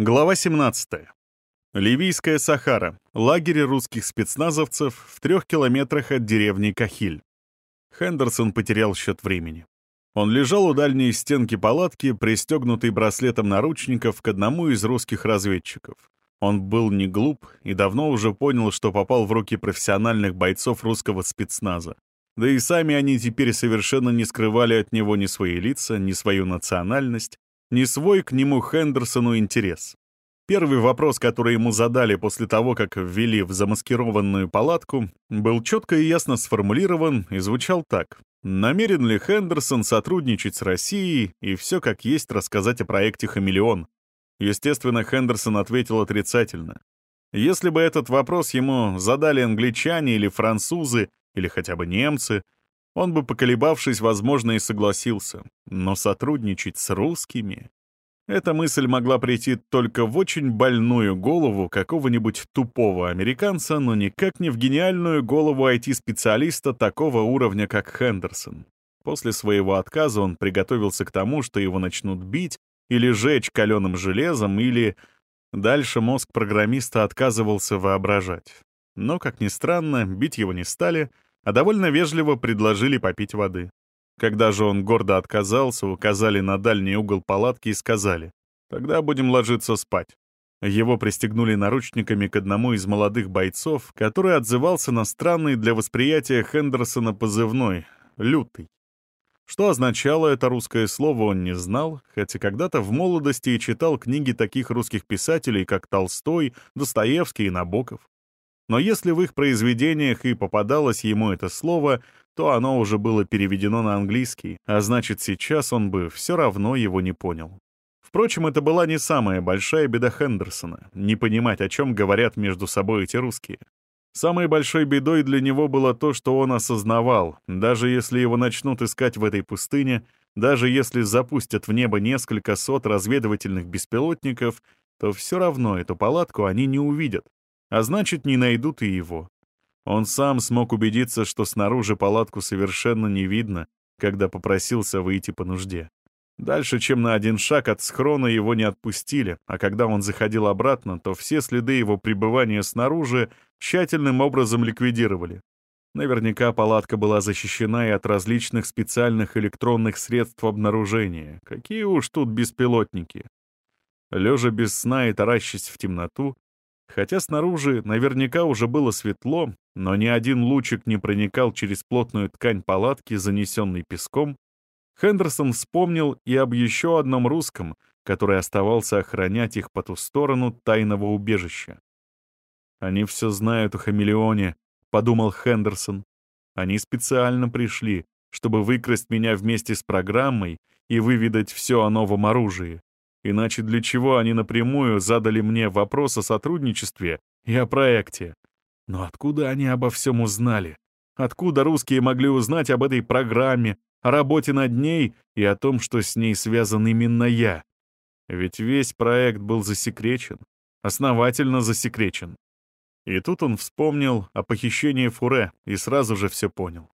Глава 17. Ливийская Сахара. Лагерь русских спецназовцев в трех километрах от деревни Кахиль. Хендерсон потерял счет времени. Он лежал у дальней стенки палатки, пристегнутый браслетом наручников к одному из русских разведчиков. Он был не глуп и давно уже понял, что попал в руки профессиональных бойцов русского спецназа. Да и сами они теперь совершенно не скрывали от него ни свои лица, ни свою национальность, ни свой к нему Хендерсону интерес. Первый вопрос, который ему задали после того, как ввели в замаскированную палатку, был четко и ясно сформулирован и звучал так. Намерен ли Хендерсон сотрудничать с Россией и все как есть рассказать о проекте «Хамелеон»? Естественно, Хендерсон ответил отрицательно. Если бы этот вопрос ему задали англичане или французы, или хотя бы немцы, он бы, поколебавшись, возможно, и согласился. Но сотрудничать с русскими... Эта мысль могла прийти только в очень больную голову какого-нибудь тупого американца, но никак не в гениальную голову IT-специалиста такого уровня, как Хендерсон. После своего отказа он приготовился к тому, что его начнут бить или жечь каленым железом, или... Дальше мозг программиста отказывался воображать. Но, как ни странно, бить его не стали, а довольно вежливо предложили попить воды. Когда же он гордо отказался, указали на дальний угол палатки и сказали, «Тогда будем ложиться спать». Его пристегнули наручниками к одному из молодых бойцов, который отзывался на странный для восприятия Хендерсона позывной «лютый». Что означало это русское слово, он не знал, хотя когда-то в молодости и читал книги таких русских писателей, как Толстой, Достоевский и Набоков. Но если в их произведениях и попадалось ему это слово, то оно уже было переведено на английский, а значит, сейчас он бы все равно его не понял. Впрочем, это была не самая большая беда Хендерсона — не понимать, о чем говорят между собой эти русские. Самой большой бедой для него было то, что он осознавал, даже если его начнут искать в этой пустыне, даже если запустят в небо несколько сот разведывательных беспилотников, то все равно эту палатку они не увидят, а значит, не найдут и его. Он сам смог убедиться, что снаружи палатку совершенно не видно, когда попросился выйти по нужде. Дальше, чем на один шаг от схрона, его не отпустили, а когда он заходил обратно, то все следы его пребывания снаружи тщательным образом ликвидировали. Наверняка палатка была защищена и от различных специальных электронных средств обнаружения. Какие уж тут беспилотники. Лежа без сна и таращась в темноту, Хотя снаружи наверняка уже было светло, но ни один лучик не проникал через плотную ткань палатки, занесенной песком, Хендерсон вспомнил и об еще одном русском, который оставался охранять их по ту сторону тайного убежища. «Они все знают о хамелеоне», — подумал Хендерсон. «Они специально пришли, чтобы выкрасть меня вместе с программой и выведать все о новом оружии. Иначе для чего они напрямую задали мне вопрос о сотрудничестве и о проекте? Но откуда они обо всем узнали? Откуда русские могли узнать об этой программе, о работе над ней и о том, что с ней связан именно я? Ведь весь проект был засекречен, основательно засекречен. И тут он вспомнил о похищении Фуре и сразу же все понял.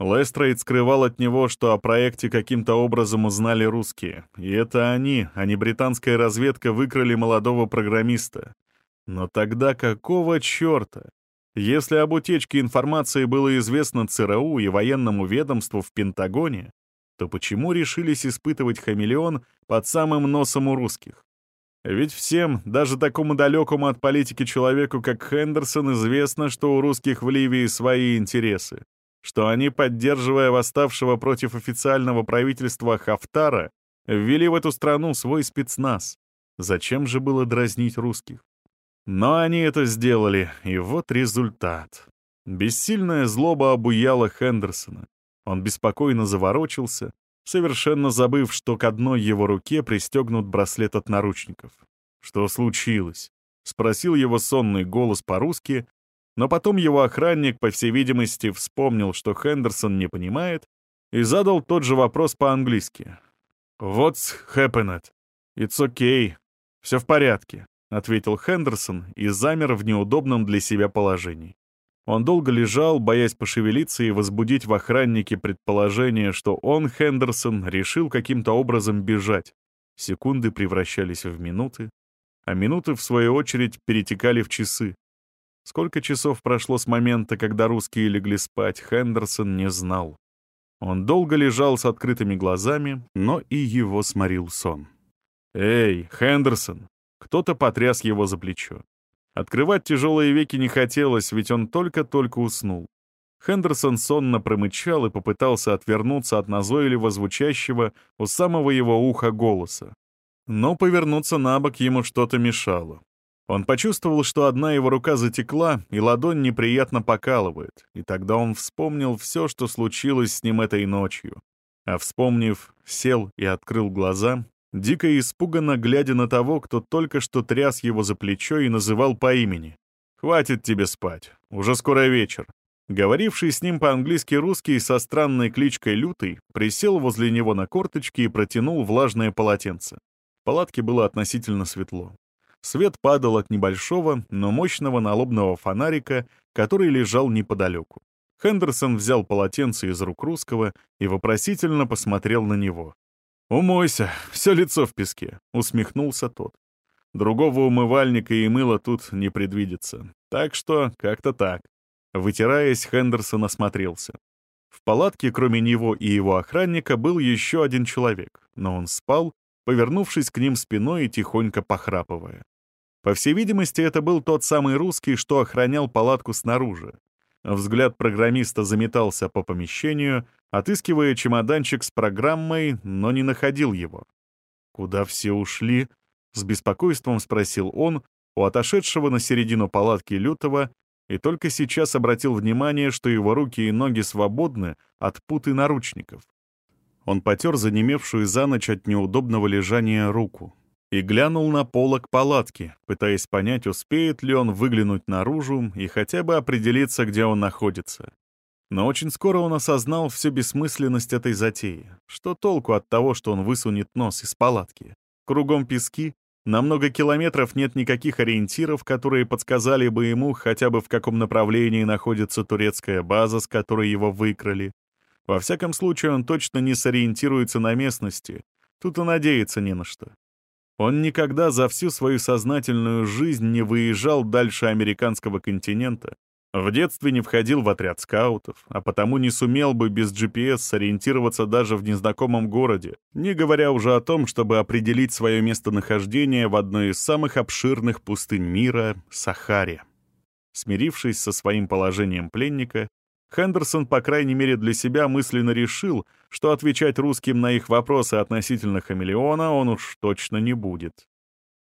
Лестрейд скрывал от него, что о проекте каким-то образом узнали русские. И это они, а не британская разведка, выкрали молодого программиста. Но тогда какого черта? Если об утечке информации было известно ЦРУ и военному ведомству в Пентагоне, то почему решились испытывать хамелеон под самым носом у русских? Ведь всем, даже такому далекому от политики человеку, как Хендерсон, известно, что у русских в Ливии свои интересы что они, поддерживая восставшего против официального правительства Хафтара, ввели в эту страну свой спецназ. Зачем же было дразнить русских? Но они это сделали, и вот результат. Бессильная злоба обуяла Хендерсона. Он беспокойно заворочился, совершенно забыв, что к одной его руке пристегнут браслет от наручников. «Что случилось?» — спросил его сонный голос по-русски, но потом его охранник, по всей видимости, вспомнил, что Хендерсон не понимает, и задал тот же вопрос по-английски. «What's happened? It's okay. Все в порядке», — ответил Хендерсон и замер в неудобном для себя положении. Он долго лежал, боясь пошевелиться и возбудить в охраннике предположение, что он, Хендерсон, решил каким-то образом бежать. Секунды превращались в минуты, а минуты, в свою очередь, перетекали в часы. Сколько часов прошло с момента, когда русские легли спать, Хендерсон не знал. Он долго лежал с открытыми глазами, но и его сморил сон. «Эй, Хендерсон!» Кто-то потряс его за плечо. Открывать тяжелые веки не хотелось, ведь он только-только уснул. Хендерсон сонно промычал и попытался отвернуться от назойливо звучащего у самого его уха голоса. Но повернуться на бок ему что-то мешало. Он почувствовал, что одна его рука затекла, и ладонь неприятно покалывает, и тогда он вспомнил все, что случилось с ним этой ночью. А вспомнив, сел и открыл глаза, дико и испуганно глядя на того, кто только что тряс его за плечо и называл по имени. «Хватит тебе спать, уже скоро вечер». Говоривший с ним по-английски русский со странной кличкой Лютый присел возле него на корточки и протянул влажное полотенце. В палатке было относительно светло. Свет падал от небольшого, но мощного налобного фонарика, который лежал неподалеку. Хендерсон взял полотенце из рук русского и вопросительно посмотрел на него. «Умойся, все лицо в песке», — усмехнулся тот. «Другого умывальника и мыла тут не предвидится. Так что как-то так». Вытираясь, Хендерсон осмотрелся. В палатке, кроме него и его охранника, был еще один человек, но он спал, повернувшись к ним спиной и тихонько похрапывая. По всей видимости, это был тот самый русский, что охранял палатку снаружи. Взгляд программиста заметался по помещению, отыскивая чемоданчик с программой, но не находил его. «Куда все ушли?» — с беспокойством спросил он у отошедшего на середину палатки Лютого и только сейчас обратил внимание, что его руки и ноги свободны от путы наручников. Он потер занемевшую за ночь от неудобного лежания руку и глянул на полок палатки, пытаясь понять, успеет ли он выглянуть наружу и хотя бы определиться, где он находится. Но очень скоро он осознал всю бессмысленность этой затеи. Что толку от того, что он высунет нос из палатки? Кругом пески, на много километров нет никаких ориентиров, которые подсказали бы ему хотя бы в каком направлении находится турецкая база, с которой его выкрали. Во всяком случае, он точно не сориентируется на местности. Тут и надеяться не на что. Он никогда за всю свою сознательную жизнь не выезжал дальше американского континента, в детстве не входил в отряд скаутов, а потому не сумел бы без GPS сориентироваться даже в незнакомом городе, не говоря уже о том, чтобы определить свое местонахождение в одной из самых обширных пустынь мира — Сахаре. Смирившись со своим положением пленника, Хендерсон, по крайней мере для себя, мысленно решил, что отвечать русским на их вопросы относительно хамелеона он уж точно не будет.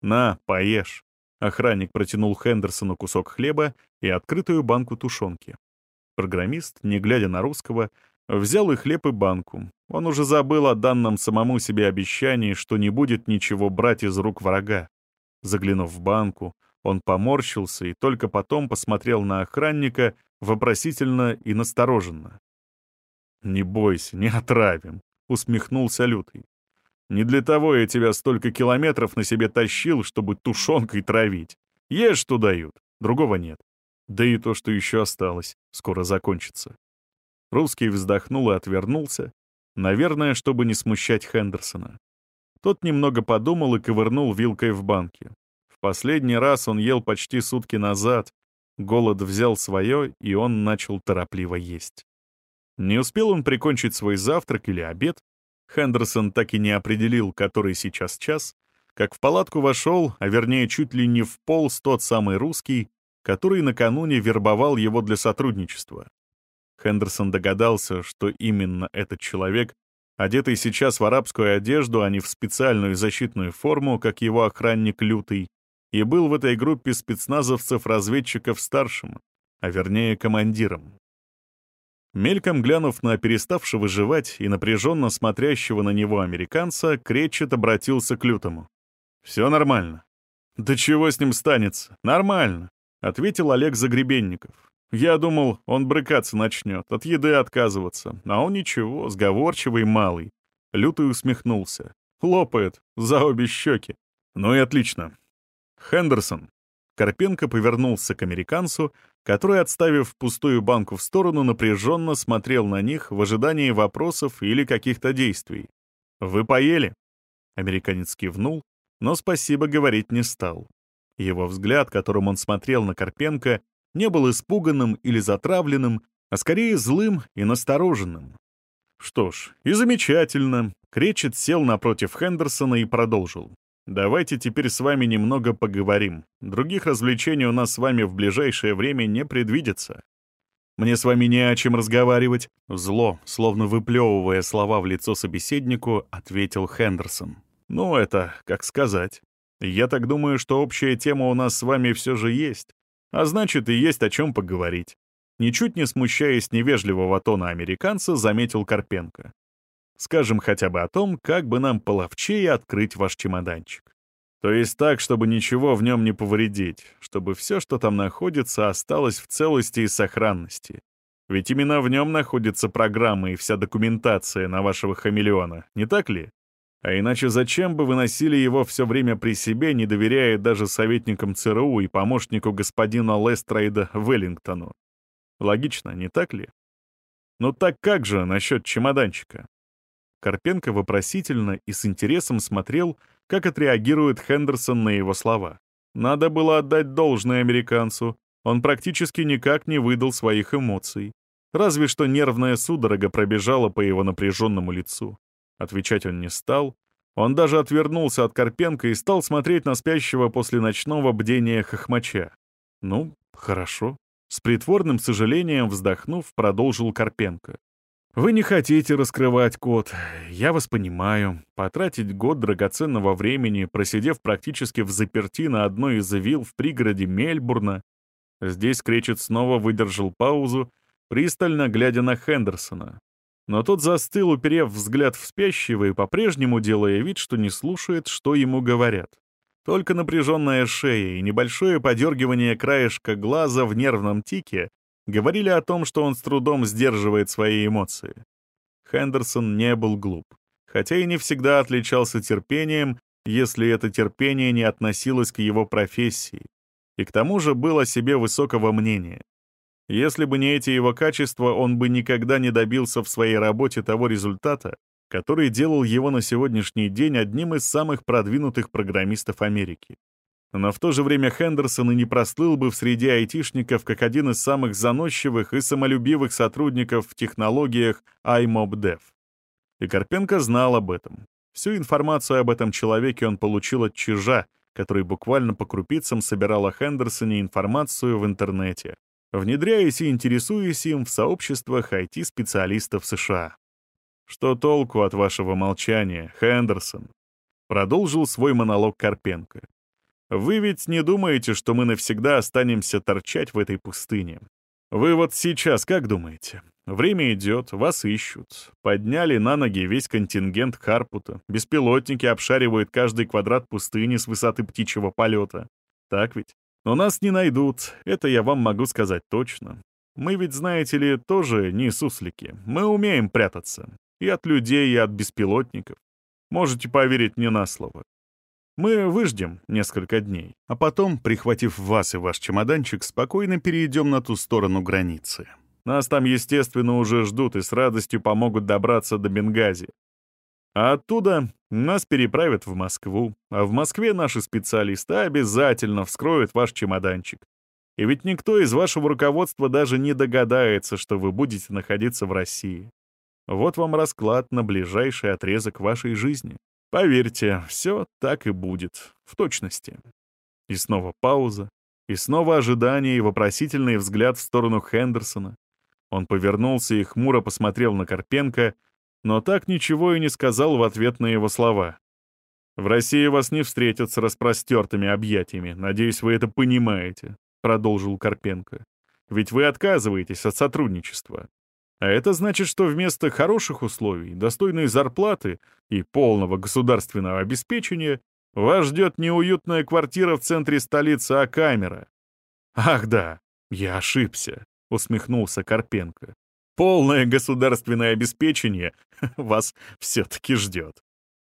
«На, поешь». Охранник протянул Хендерсону кусок хлеба и открытую банку тушенки. Программист, не глядя на русского, взял и хлеб, и банку. Он уже забыл о данном самому себе обещании, что не будет ничего брать из рук врага. Заглянув в банку, он поморщился и только потом посмотрел на охранника вопросительно и настороженно. «Не бойся, не отравим», — усмехнулся Лютый. «Не для того я тебя столько километров на себе тащил, чтобы тушенкой травить. Ешь, что дают, другого нет. Да и то, что еще осталось, скоро закончится». Русский вздохнул и отвернулся, наверное, чтобы не смущать Хендерсона. Тот немного подумал и ковырнул вилкой в банке. В последний раз он ел почти сутки назад, Голод взял свое, и он начал торопливо есть. Не успел он прикончить свой завтрак или обед, Хендерсон так и не определил, который сейчас час, как в палатку вошел, а вернее чуть ли не в полз тот самый русский, который накануне вербовал его для сотрудничества. Хендерсон догадался, что именно этот человек, одетый сейчас в арабскую одежду, а не в специальную защитную форму, как его охранник Лютый, и был в этой группе спецназовцев-разведчиков старшим, а вернее командиром. Мельком глянув на переставшего жевать и напряженно смотрящего на него американца, Кречет обратился к Лютому. «Все нормально». «Да чего с ним станется? Нормально», — ответил Олег Загребенников. «Я думал, он брыкаться начнет, от еды отказываться, а он ничего, сговорчивый малый». Лютый усмехнулся. Лопает за обе щеки. «Ну и отлично. Хендерсон. Карпенко повернулся к американцу, который, отставив пустую банку в сторону, напряженно смотрел на них в ожидании вопросов или каких-то действий. «Вы поели?» Американец кивнул, но спасибо говорить не стал. Его взгляд, которым он смотрел на Карпенко, не был испуганным или затравленным, а скорее злым и настороженным. Что ж, и замечательно. Кречет сел напротив Хендерсона и продолжил. «Давайте теперь с вами немного поговорим. Других развлечений у нас с вами в ближайшее время не предвидится. Мне с вами не о чем разговаривать». Зло, словно выплевывая слова в лицо собеседнику, ответил Хендерсон. «Ну, это как сказать. Я так думаю, что общая тема у нас с вами все же есть. А значит, и есть о чем поговорить. Ничуть не смущаясь невежливого тона американца, заметил Карпенко. Скажем хотя бы о том, как бы нам половчее открыть ваш чемоданчик. То есть так, чтобы ничего в нем не повредить, чтобы все, что там находится, осталось в целости и сохранности. Ведь именно в нем находится программа и вся документация на вашего хамелеона, не так ли? А иначе зачем бы вы носили его все время при себе, не доверяя даже советникам ЦРУ и помощнику господина Лестрейда Веллингтону? Логично, не так ли? Ну так как же насчет чемоданчика? Карпенко вопросительно и с интересом смотрел, как отреагирует Хендерсон на его слова. Надо было отдать должное американцу. Он практически никак не выдал своих эмоций. Разве что нервная судорога пробежала по его напряженному лицу. Отвечать он не стал. Он даже отвернулся от Карпенко и стал смотреть на спящего после ночного бдения хохмача. «Ну, хорошо». С притворным сожалением вздохнув, продолжил Карпенко. «Вы не хотите раскрывать код. Я вас понимаю. Потратить год драгоценного времени, просидев практически в заперти на одной из вилл в пригороде Мельбурна». Здесь Кречет снова выдержал паузу, пристально глядя на Хендерсона. Но тот застыл, уперев взгляд в спящего и по-прежнему делая вид, что не слушает, что ему говорят. Только напряженная шея и небольшое подергивание краешка глаза в нервном тике говорили о том, что он с трудом сдерживает свои эмоции. Хендерсон не был глуп, хотя и не всегда отличался терпением, если это терпение не относилось к его профессии, и к тому же был о себе высокого мнения. Если бы не эти его качества, он бы никогда не добился в своей работе того результата, который делал его на сегодняшний день одним из самых продвинутых программистов Америки. Но в то же время Хендерсон и не прослыл бы в среде айтишников как один из самых заносчивых и самолюбивых сотрудников в технологиях iMobDev. И Карпенко знал об этом. Всю информацию об этом человеке он получил от Чижа, который буквально по крупицам собирал о Хендерсоне информацию в интернете внедряясь и интересуясь им в сообществах IT-специалистов США. «Что толку от вашего молчания, Хендерсон?» Продолжил свой монолог Карпенко. «Вы ведь не думаете, что мы навсегда останемся торчать в этой пустыне? Вы вот сейчас как думаете? Время идет, вас ищут. Подняли на ноги весь контингент Харпута. Беспилотники обшаривают каждый квадрат пустыни с высоты птичьего полета. Так ведь? Но нас не найдут, это я вам могу сказать точно. Мы ведь, знаете ли, тоже не суслики. Мы умеем прятаться. И от людей, и от беспилотников. Можете поверить мне на слово. Мы выждем несколько дней, а потом, прихватив вас и ваш чемоданчик, спокойно перейдем на ту сторону границы. Нас там, естественно, уже ждут и с радостью помогут добраться до Бенгази. А оттуда нас переправят в Москву, а в Москве наши специалисты обязательно вскроют ваш чемоданчик. И ведь никто из вашего руководства даже не догадается, что вы будете находиться в России. Вот вам расклад на ближайший отрезок вашей жизни. Поверьте, все так и будет, в точности. И снова пауза, и снова ожидание и вопросительный взгляд в сторону Хендерсона. Он повернулся и хмуро посмотрел на Карпенко — но так ничего и не сказал в ответ на его слова. «В России вас не встретят с распростертыми объятиями, надеюсь, вы это понимаете», — продолжил Карпенко. «Ведь вы отказываетесь от сотрудничества. А это значит, что вместо хороших условий, достойной зарплаты и полного государственного обеспечения вас ждет неуютная квартира в центре столицы Акамера». «Ах да, я ошибся», — усмехнулся Карпенко полное государственное обеспечение вас все-таки ждет.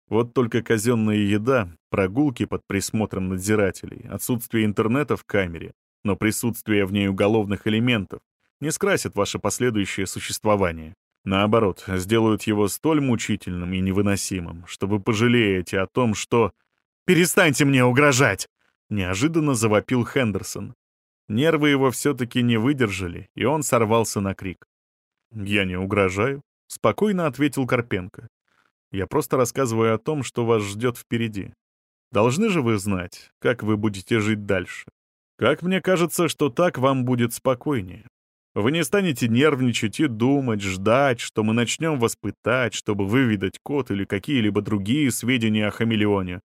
Вот только казенная еда, прогулки под присмотром надзирателей, отсутствие интернета в камере, но присутствие в ней уголовных элементов не скрасит ваше последующее существование. Наоборот, сделают его столь мучительным и невыносимым, что вы пожалеете о том, что... Перестаньте мне угрожать!» Неожиданно завопил Хендерсон. Нервы его все-таки не выдержали, и он сорвался на крик. «Я не угрожаю», — спокойно ответил Карпенко. «Я просто рассказываю о том, что вас ждет впереди. Должны же вы знать, как вы будете жить дальше. Как мне кажется, что так вам будет спокойнее. Вы не станете нервничать и думать, ждать, что мы начнем вас пытать, чтобы выведать код или какие-либо другие сведения о хамелеоне.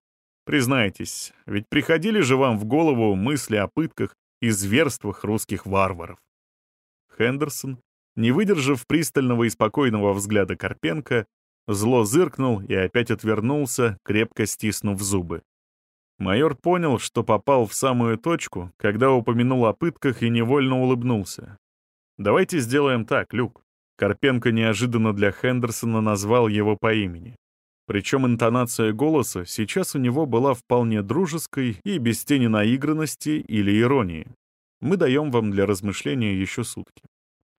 Признайтесь, ведь приходили же вам в голову мысли о пытках и зверствах русских варваров. Хендерсон, не выдержав пристального и спокойного взгляда Карпенко, зло зыркнул и опять отвернулся, крепко стиснув зубы. Майор понял, что попал в самую точку, когда упомянул о пытках и невольно улыбнулся. «Давайте сделаем так, Люк». Карпенко неожиданно для Хендерсона назвал его по имени. Причем интонация голоса сейчас у него была вполне дружеской и без тени наигранности или иронии. Мы даем вам для размышления еще сутки.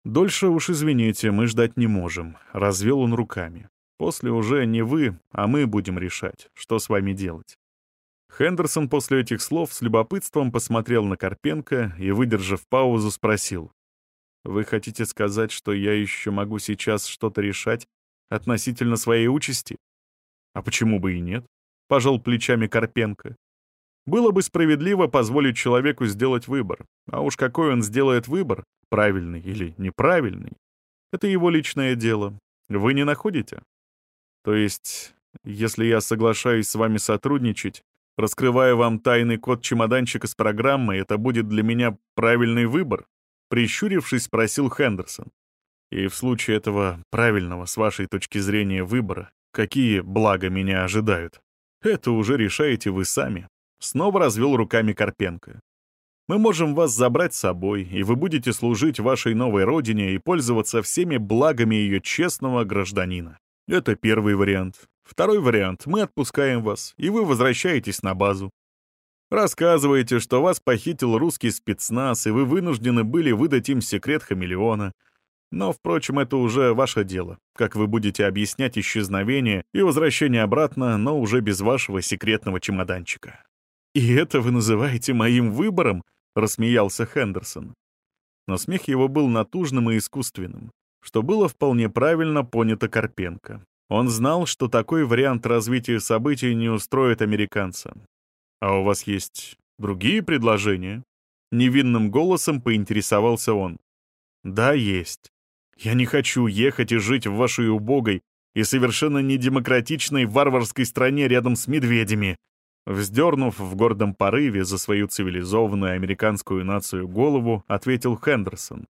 Дольше уж извините, мы ждать не можем. Развел он руками. После уже не вы, а мы будем решать, что с вами делать. Хендерсон после этих слов с любопытством посмотрел на Карпенко и, выдержав паузу, спросил. «Вы хотите сказать, что я еще могу сейчас что-то решать относительно своей участи?» А почему бы и нет? Пожал плечами Карпенко. Было бы справедливо позволить человеку сделать выбор. А уж какой он сделает выбор, правильный или неправильный, это его личное дело. Вы не находите? То есть, если я соглашаюсь с вами сотрудничать, раскрывая вам тайный код чемоданчика с программой, это будет для меня правильный выбор? Прищурившись, спросил Хендерсон. И в случае этого правильного, с вашей точки зрения, выбора, Какие блага меня ожидают? Это уже решаете вы сами. Снова развел руками Карпенко. Мы можем вас забрать с собой, и вы будете служить вашей новой родине и пользоваться всеми благами ее честного гражданина. Это первый вариант. Второй вариант — мы отпускаем вас, и вы возвращаетесь на базу. Рассказываете, что вас похитил русский спецназ, и вы вынуждены были выдать им секрет хамелеона, но, впрочем, это уже ваше дело, как вы будете объяснять исчезновение и возвращение обратно, но уже без вашего секретного чемоданчика. «И это вы называете моим выбором?» — рассмеялся Хендерсон. Но смех его был натужным и искусственным, что было вполне правильно понято Карпенко. Он знал, что такой вариант развития событий не устроит американца. «А у вас есть другие предложения?» Невинным голосом поинтересовался он. «Да, есть. Я не хочу ехать и жить в вашей убогой и совершенно недемократичной варварской стране рядом с медведями. Вздернув в гордом порыве за свою цивилизованную американскую нацию голову, ответил Хендерсон.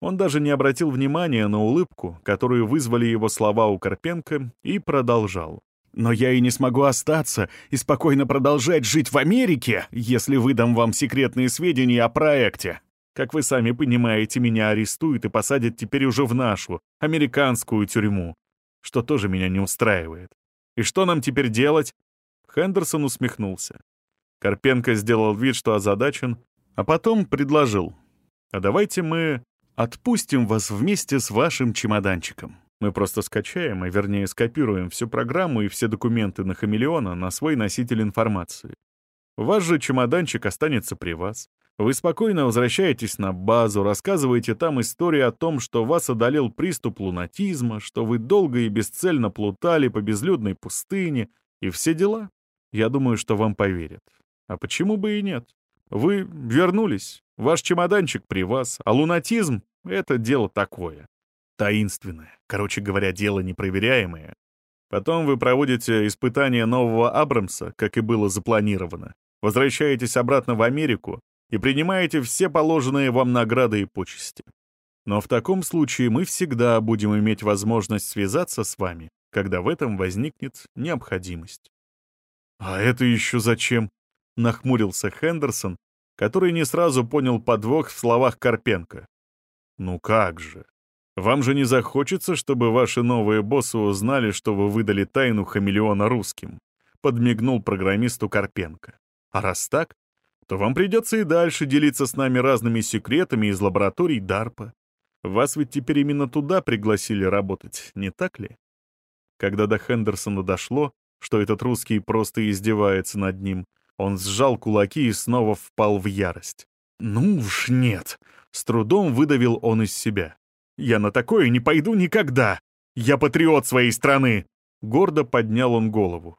Он даже не обратил внимания на улыбку, которую вызвали его слова у Карпенко, и продолжал. «Но я и не смогу остаться и спокойно продолжать жить в Америке, если выдам вам секретные сведения о проекте. Как вы сами понимаете, меня арестуют и посадят теперь уже в нашу, американскую тюрьму, что тоже меня не устраивает. И что нам теперь делать?» Хендерсон усмехнулся. Карпенко сделал вид, что озадачен, а потом предложил. «А давайте мы отпустим вас вместе с вашим чемоданчиком. Мы просто скачаем, а вернее скопируем всю программу и все документы на хамелеона на свой носитель информации. Ваш же чемоданчик останется при вас. Вы спокойно возвращаетесь на базу, рассказываете там историю о том, что вас одолел приступ лунатизма, что вы долго и бесцельно плутали по безлюдной пустыне и все дела. Я думаю, что вам поверят. А почему бы и нет? Вы вернулись, ваш чемоданчик при вас, а лунатизм — это дело такое. Таинственное, короче говоря, дело непроверяемое. Потом вы проводите испытание нового Абрамса, как и было запланировано. Возвращаетесь обратно в Америку, и принимаете все положенные вам награды и почести. Но в таком случае мы всегда будем иметь возможность связаться с вами, когда в этом возникнет необходимость. «А это еще зачем?» — нахмурился Хендерсон, который не сразу понял подвох в словах Карпенко. «Ну как же? Вам же не захочется, чтобы ваши новые боссы узнали, что вы выдали тайну хамелеона русским?» — подмигнул программисту Карпенко. «А раз так, то вам придется и дальше делиться с нами разными секретами из лабораторий DARPA. Вас ведь теперь именно туда пригласили работать, не так ли? Когда до Хендерсона дошло, что этот русский просто издевается над ним. Он сжал кулаки и снова впал в ярость. «Ну уж нет!» — с трудом выдавил он из себя. «Я на такое не пойду никогда! Я патриот своей страны!» Гордо поднял он голову.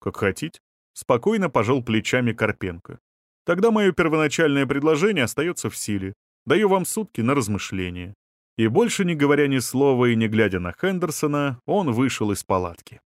«Как хотите». Спокойно пожал плечами Карпенко. «Тогда мое первоначальное предложение остается в силе. Даю вам сутки на размышление». И больше не говоря ни слова и не глядя на Хендерсона, он вышел из палатки.